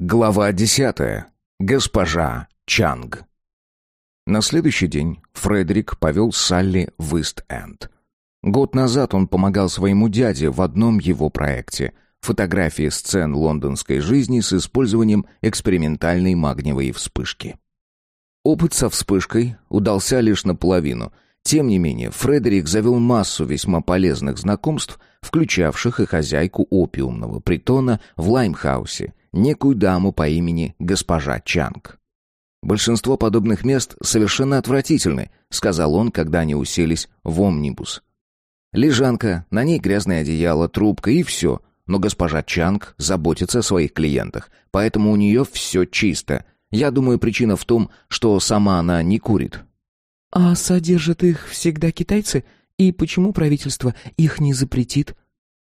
Глава десятая. Госпожа Чанг. На следующий день Фредерик повел Салли в Ист-Энд. Год назад он помогал своему дяде в одном его проекте — фотографии сцен лондонской жизни с использованием экспериментальной магниевой вспышки. Опыт со вспышкой удался лишь наполовину. Тем не менее, Фредерик завел массу весьма полезных знакомств, включавших и хозяйку опиумного притона в Лаймхаусе — некую даму по имени госпожа Чанг. «Большинство подобных мест совершенно отвратительны», — сказал он, когда они уселись в омнибус. «Лежанка, на ней грязное одеяло, трубка и все. Но госпожа Чанг заботится о своих клиентах, поэтому у нее все чисто. Я думаю, причина в том, что сама она не курит». «А содержат их всегда китайцы? И почему правительство их не запретит?»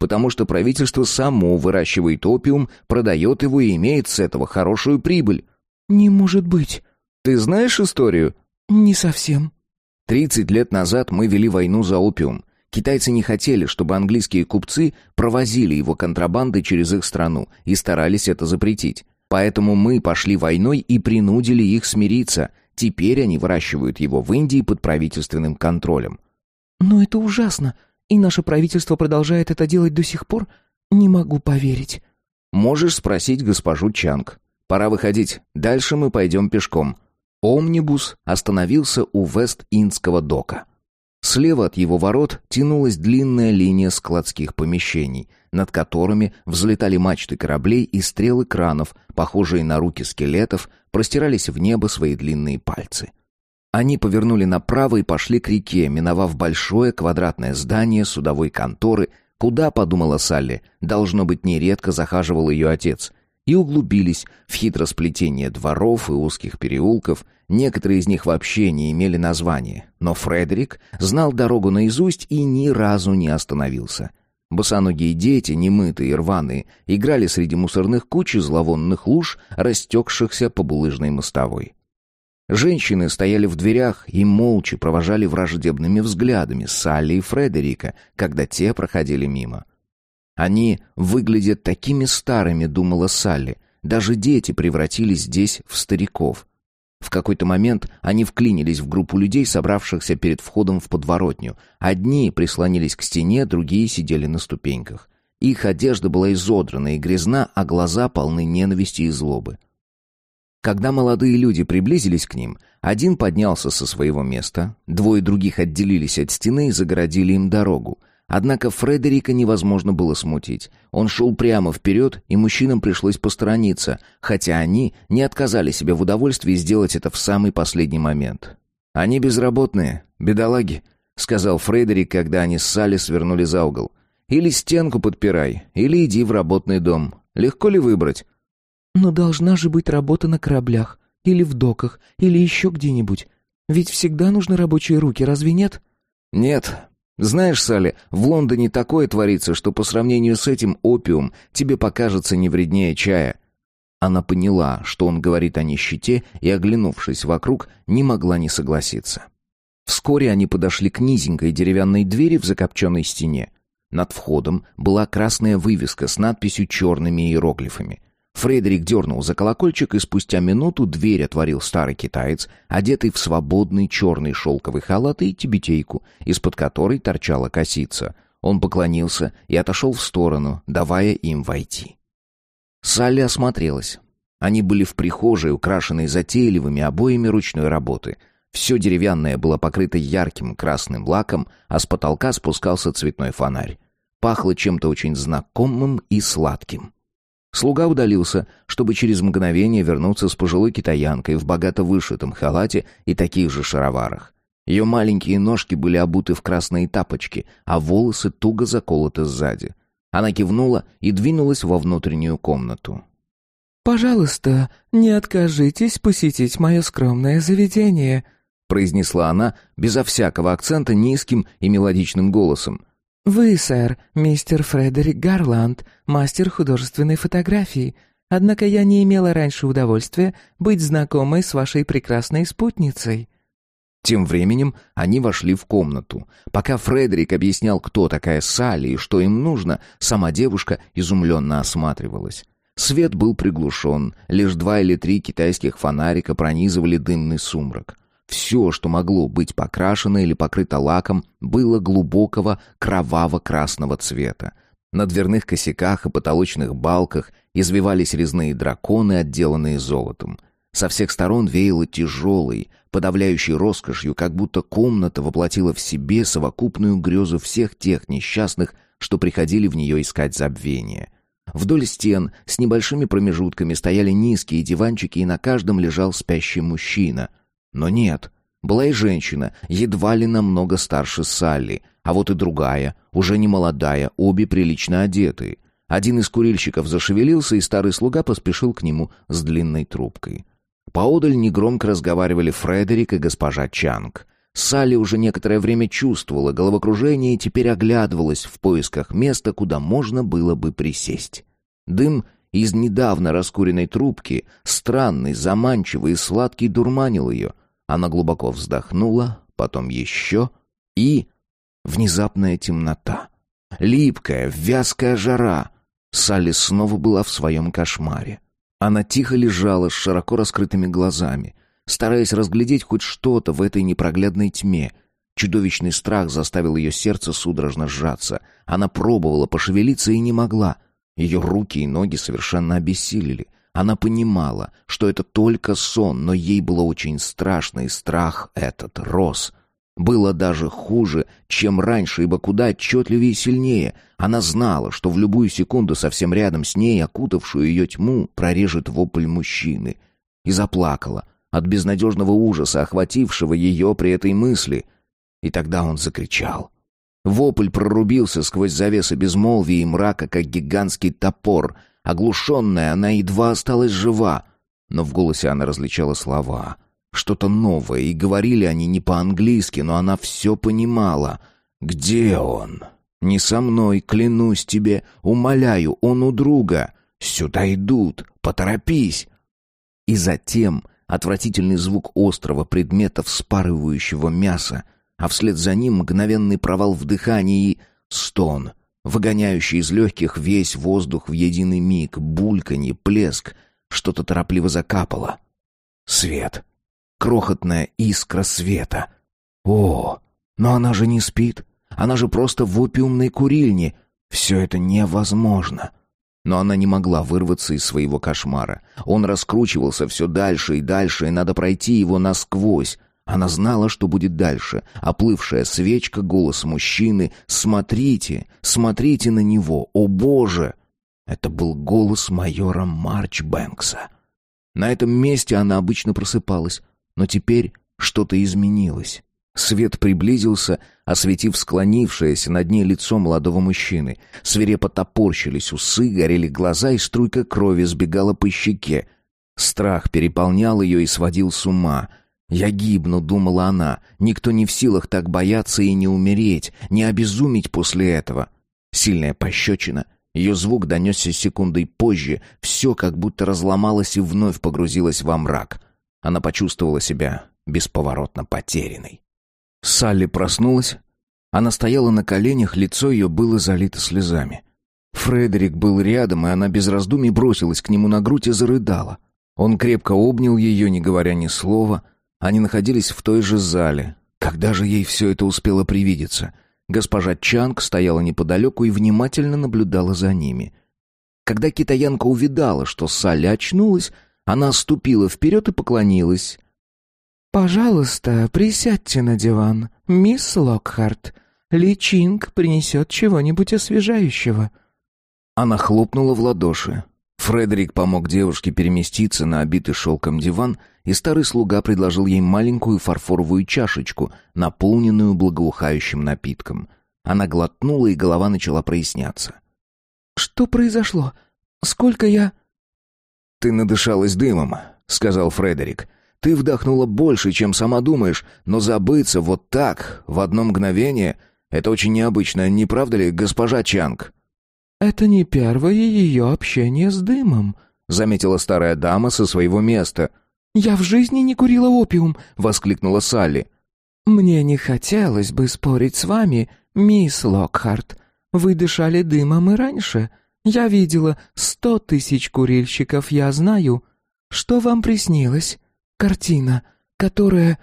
Потому что правительство само выращивает опиум, продает его и имеет с этого хорошую прибыль. Не может быть. Ты знаешь историю? Не совсем. Тридцать лет назад мы вели войну за опиум. Китайцы не хотели, чтобы английские купцы провозили его контрабандой через их страну и старались это запретить. Поэтому мы пошли войной и принудили их смириться. Теперь они выращивают его в Индии под правительственным контролем. Но это ужасно. И наше правительство продолжает это делать до сих пор? Не могу поверить. Можешь спросить госпожу Чанг. Пора выходить. Дальше мы пойдем пешком. Омнибус остановился у Вест-Индского дока. Слева от его ворот тянулась длинная линия складских помещений, над которыми взлетали мачты кораблей и стрелы кранов, похожие на руки скелетов, простирались в небо свои длинные пальцы. Они повернули направо и пошли к реке, миновав большое квадратное здание судовой конторы, куда, подумала Салли, должно быть, нередко захаживал ее отец, и углубились в хитросплетение дворов и узких переулков, некоторые из них вообще не имели названия, но Фредерик знал дорогу наизусть и ни разу не остановился. Босоногие дети, немытые и рваные, играли среди мусорных куч и зловонных луж, растекшихся по булыжной мостовой. Женщины стояли в дверях и молча провожали враждебными взглядами Салли и Фредерика, когда те проходили мимо. «Они выглядят такими старыми», — думала Салли. «Даже дети превратились здесь в стариков». В какой-то момент они вклинились в группу людей, собравшихся перед входом в подворотню. Одни прислонились к стене, другие сидели на ступеньках. Их одежда была изодрана и грязна, а глаза полны ненависти и злобы. Когда молодые люди приблизились к ним, один поднялся со своего места, двое других отделились от стены и загородили им дорогу. Однако Фредерика невозможно было смутить. Он шел прямо вперед, и мужчинам пришлось посторониться, хотя они не отказали себе в удовольствии сделать это в самый последний момент. «Они безработные, бедолаги», — сказал Фредерик, когда они с Салли свернули за угол. «Или стенку подпирай, или иди в работный дом. Легко ли выбрать?» Но должна же быть работа на кораблях, или в доках, или еще где-нибудь. Ведь всегда нужны рабочие руки, разве нет? Нет. Знаешь, Салли, в Лондоне такое творится, что по сравнению с этим опиум тебе покажется не вреднее чая. Она поняла, что он говорит о нищете, и, оглянувшись вокруг, не могла не согласиться. Вскоре они подошли к низенькой деревянной двери в закопченной стене. Над входом была красная вывеска с надписью черными иероглифами. Фредерик дернул за колокольчик, и спустя минуту дверь отворил старый китаец, одетый в свободный черный шелковый халат и тибетейку, из-под которой торчала косица. Он поклонился и отошел в сторону, давая им войти. Салли осмотрелась. Они были в прихожей, украшенной затейливыми обоями ручной работы. Все деревянное было покрыто ярким красным лаком, а с потолка спускался цветной фонарь. Пахло чем-то очень знакомым и сладким. Слуга удалился, чтобы через мгновение вернуться с пожилой китаянкой в богато вышитом халате и таких же шароварах. Ее маленькие ножки были обуты в красные тапочки, а волосы туго заколоты сзади. Она кивнула и двинулась во внутреннюю комнату. «Пожалуйста, не откажитесь посетить мое скромное заведение», произнесла она безо всякого акцента низким и мелодичным голосом. «Вы, сэр, мистер Фредерик Гарланд, мастер художественной фотографии. Однако я не имела раньше удовольствия быть знакомой с вашей прекрасной спутницей». Тем временем они вошли в комнату. Пока Фредерик объяснял, кто такая Салли и что им нужно, сама девушка изумленно осматривалась. Свет был приглушен, лишь два или три китайских фонарика пронизывали дымный сумрак. Все, что могло быть покрашено или покрыто лаком, было глубокого кроваво-красного цвета. На дверных косяках и потолочных балках извивались резные драконы, отделанные золотом. Со всех сторон веяло тяжелой, подавляющей роскошью, как будто комната воплотила в себе совокупную грезу всех тех несчастных, что приходили в нее искать забвения. Вдоль стен с небольшими промежутками стояли низкие диванчики, и на каждом лежал спящий мужчина — но нет. Была и женщина, едва ли намного старше Салли, а вот и другая, уже не молодая, обе прилично одетые. Один из курильщиков зашевелился, и старый слуга поспешил к нему с длинной трубкой. Поодаль негромко разговаривали Фредерик и госпожа Чанг. Салли уже некоторое время чувствовала головокружение и теперь оглядывалась в поисках места, куда можно было бы присесть. Дым из недавно раскуренной трубки, странный, заманчивый и сладкий, дурманил ее, она глубоко вздохнула, потом еще и... Внезапная темнота. Липкая, вязкая жара. Салли снова была в своем кошмаре. Она тихо лежала с широко раскрытыми глазами, стараясь разглядеть хоть что-то в этой непроглядной тьме. Чудовищный страх заставил ее сердце судорожно сжаться. Она пробовала пошевелиться и не могла. Ее руки и ноги совершенно обессилели. Она понимала, что это только сон, но ей было очень страшно, и страх этот рос. Было даже хуже, чем раньше, ибо куда отчетливее и сильнее. Она знала, что в любую секунду совсем рядом с ней, окутавшую ее тьму, прорежет вопль мужчины. И заплакала от безнадежного ужаса, охватившего ее при этой мысли. И тогда он закричал. Вопль прорубился сквозь завесы безмолвия и мрака, как гигантский топор — Оглушенная, она едва осталась жива. Но в голосе она различала слова. Что-то новое, и говорили они не по-английски, но она все понимала. «Где он?» «Не со мной, клянусь тебе, умоляю, он у друга. Сюда идут, поторопись!» И затем отвратительный звук острого предмета, вспарывающего мясо, а вслед за ним мгновенный провал в дыхании и стон — выгоняющий из легких весь воздух в единый миг, бульканье, плеск, что-то торопливо закапало. Свет. Крохотная искра света. О, но она же не спит. Она же просто в опиумной курильне. Все это невозможно. Но она не могла вырваться из своего кошмара. Он раскручивался все дальше и дальше, и надо пройти его насквозь. Она знала, что будет дальше. Оплывшая свечка, голос мужчины. «Смотрите! Смотрите на него! О, Боже!» Это был голос майора Марч Бэнкса. На этом месте она обычно просыпалась, но теперь что-то изменилось. Свет приблизился, осветив склонившееся над ней лицо молодого мужчины. Свирепо топорщились усы, горели глаза, и струйка крови сбегала по щеке. Страх переполнял ее и сводил с ума — «Я гибну», — думала она. «Никто не в силах так бояться и не умереть, не обезуметь после этого». Сильная пощечина. Ее звук донесся секундой позже. Все как будто разломалось и вновь погрузилось во мрак. Она почувствовала себя бесповоротно потерянной. Салли проснулась. Она стояла на коленях, лицо ее было залито слезами. Фредерик был рядом, и она без раздумий бросилась к нему на грудь и зарыдала. Он крепко обнял ее, не говоря ни слова, они находились в той же зале. Когда же ей все это успело привидеться? Госпожа Чанг стояла неподалеку и внимательно наблюдала за ними. Когда китаянка увидала, что Салли очнулась, она ступила вперед и поклонилась. «Пожалуйста, присядьте на диван, мисс Локхарт. Ли Чинг принесет чего-нибудь освежающего». Она хлопнула в ладоши. Фредерик помог девушке переместиться на обитый шелком диван, и старый слуга предложил ей маленькую фарфоровую чашечку, наполненную благоухающим напитком. Она глотнула, и голова начала проясняться. «Что произошло? Сколько я...» «Ты надышалась дымом», — сказал Фредерик. «Ты вдохнула больше, чем сама думаешь, но забыться вот так, в одно мгновение, это очень необычно, не правда ли, госпожа Чанг?» «Это не первое ее общение с дымом», — заметила старая дама со своего места. «Я в жизни не курила опиум», — воскликнула Салли. «Мне не хотелось бы спорить с вами, мисс Локхарт. Вы дышали дымом и раньше. Я видела сто тысяч курильщиков, я знаю. Что вам приснилось? Картина, которая...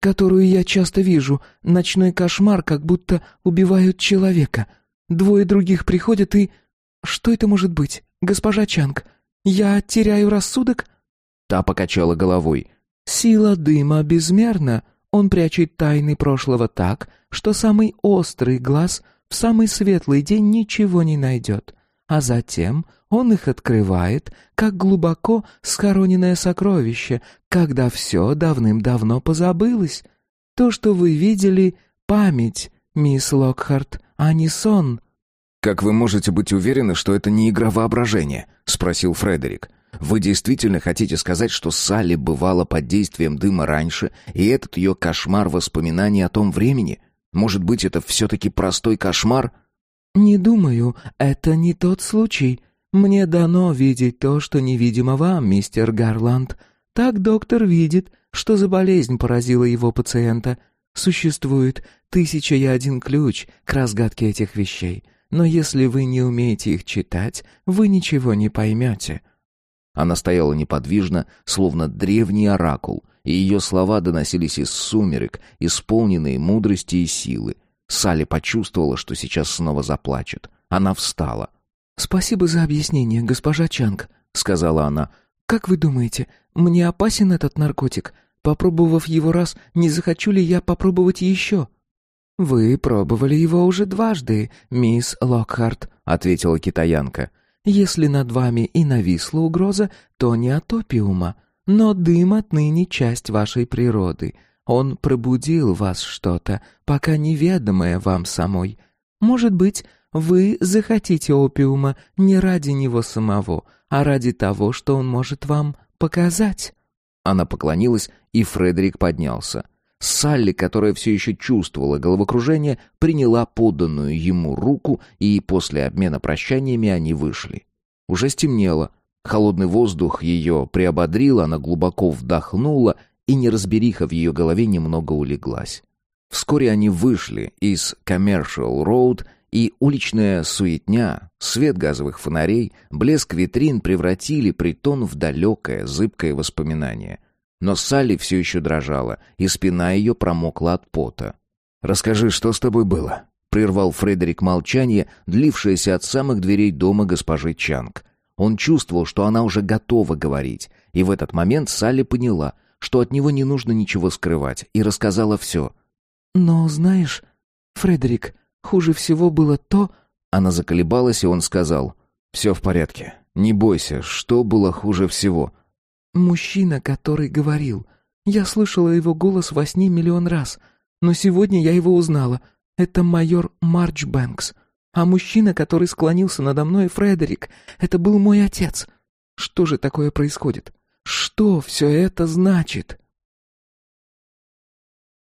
которую я часто вижу. Ночной кошмар, как будто убивают человека. Двое других приходят и... Что это может быть, госпожа Чанг? Я теряю рассудок?» Та покачала головой. «Сила дыма безмерна. Он прячет тайны прошлого так, что самый острый глаз в самый светлый день ничего не найдет. А затем он их открывает, как глубоко схороненное сокровище, когда все давным-давно позабылось. То, что вы видели — память, мисс Локхарт, а не сон». «Как вы можете быть уверены, что это не игра воображения?» — спросил Фредерик. «Вы действительно хотите сказать, что Салли бывала под действием дыма раньше, и этот ее кошмар воспоминаний о том времени? Может быть, это все-таки простой кошмар?» «Не думаю, это не тот случай. Мне дано видеть то, что невидимо вам, мистер Гарланд. Так доктор видит, что за болезнь поразила его пациента. Существует тысяча и один ключ к разгадке этих вещей» но если вы не умеете их читать, вы ничего не поймете». Она стояла неподвижно, словно древний оракул, и ее слова доносились из сумерек, исполненные мудрости и силы. Салли почувствовала, что сейчас снова заплачет. Она встала. «Спасибо за объяснение, госпожа Чанг», — сказала она. «Как вы думаете, мне опасен этот наркотик? Попробовав его раз, не захочу ли я попробовать еще?» «Вы пробовали его уже дважды, мисс Локхарт», — ответила китаянка. «Если над вами и нависла угроза, то не от опиума, но дым отныне часть вашей природы. Он пробудил вас что-то, пока неведомое вам самой. Может быть, вы захотите опиума не ради него самого, а ради того, что он может вам показать». Она поклонилась, и Фредерик поднялся. Салли, которая все еще чувствовала головокружение, приняла поданную ему руку, и после обмена прощаниями они вышли. Уже стемнело. Холодный воздух ее приободрил, она глубоко вдохнула, и неразбериха в ее голове немного улеглась. Вскоре они вышли из Commercial Road, и уличная суетня, свет газовых фонарей, блеск витрин превратили притон в далекое, зыбкое воспоминание — но Салли все еще дрожала, и спина ее промокла от пота. «Расскажи, что с тобой было?» — прервал Фредерик молчание, длившееся от самых дверей дома госпожи Чанг. Он чувствовал, что она уже готова говорить, и в этот момент Салли поняла, что от него не нужно ничего скрывать, и рассказала все. «Но знаешь, Фредерик, хуже всего было то...» Она заколебалась, и он сказал, «Все в порядке, не бойся, что было хуже всего?» Мужчина, который говорил. Я слышала его голос во сне миллион раз, но сегодня я его узнала. Это майор Марч Бэнкс. А мужчина, который склонился надо мной, Фредерик, это был мой отец. Что же такое происходит? Что все это значит?»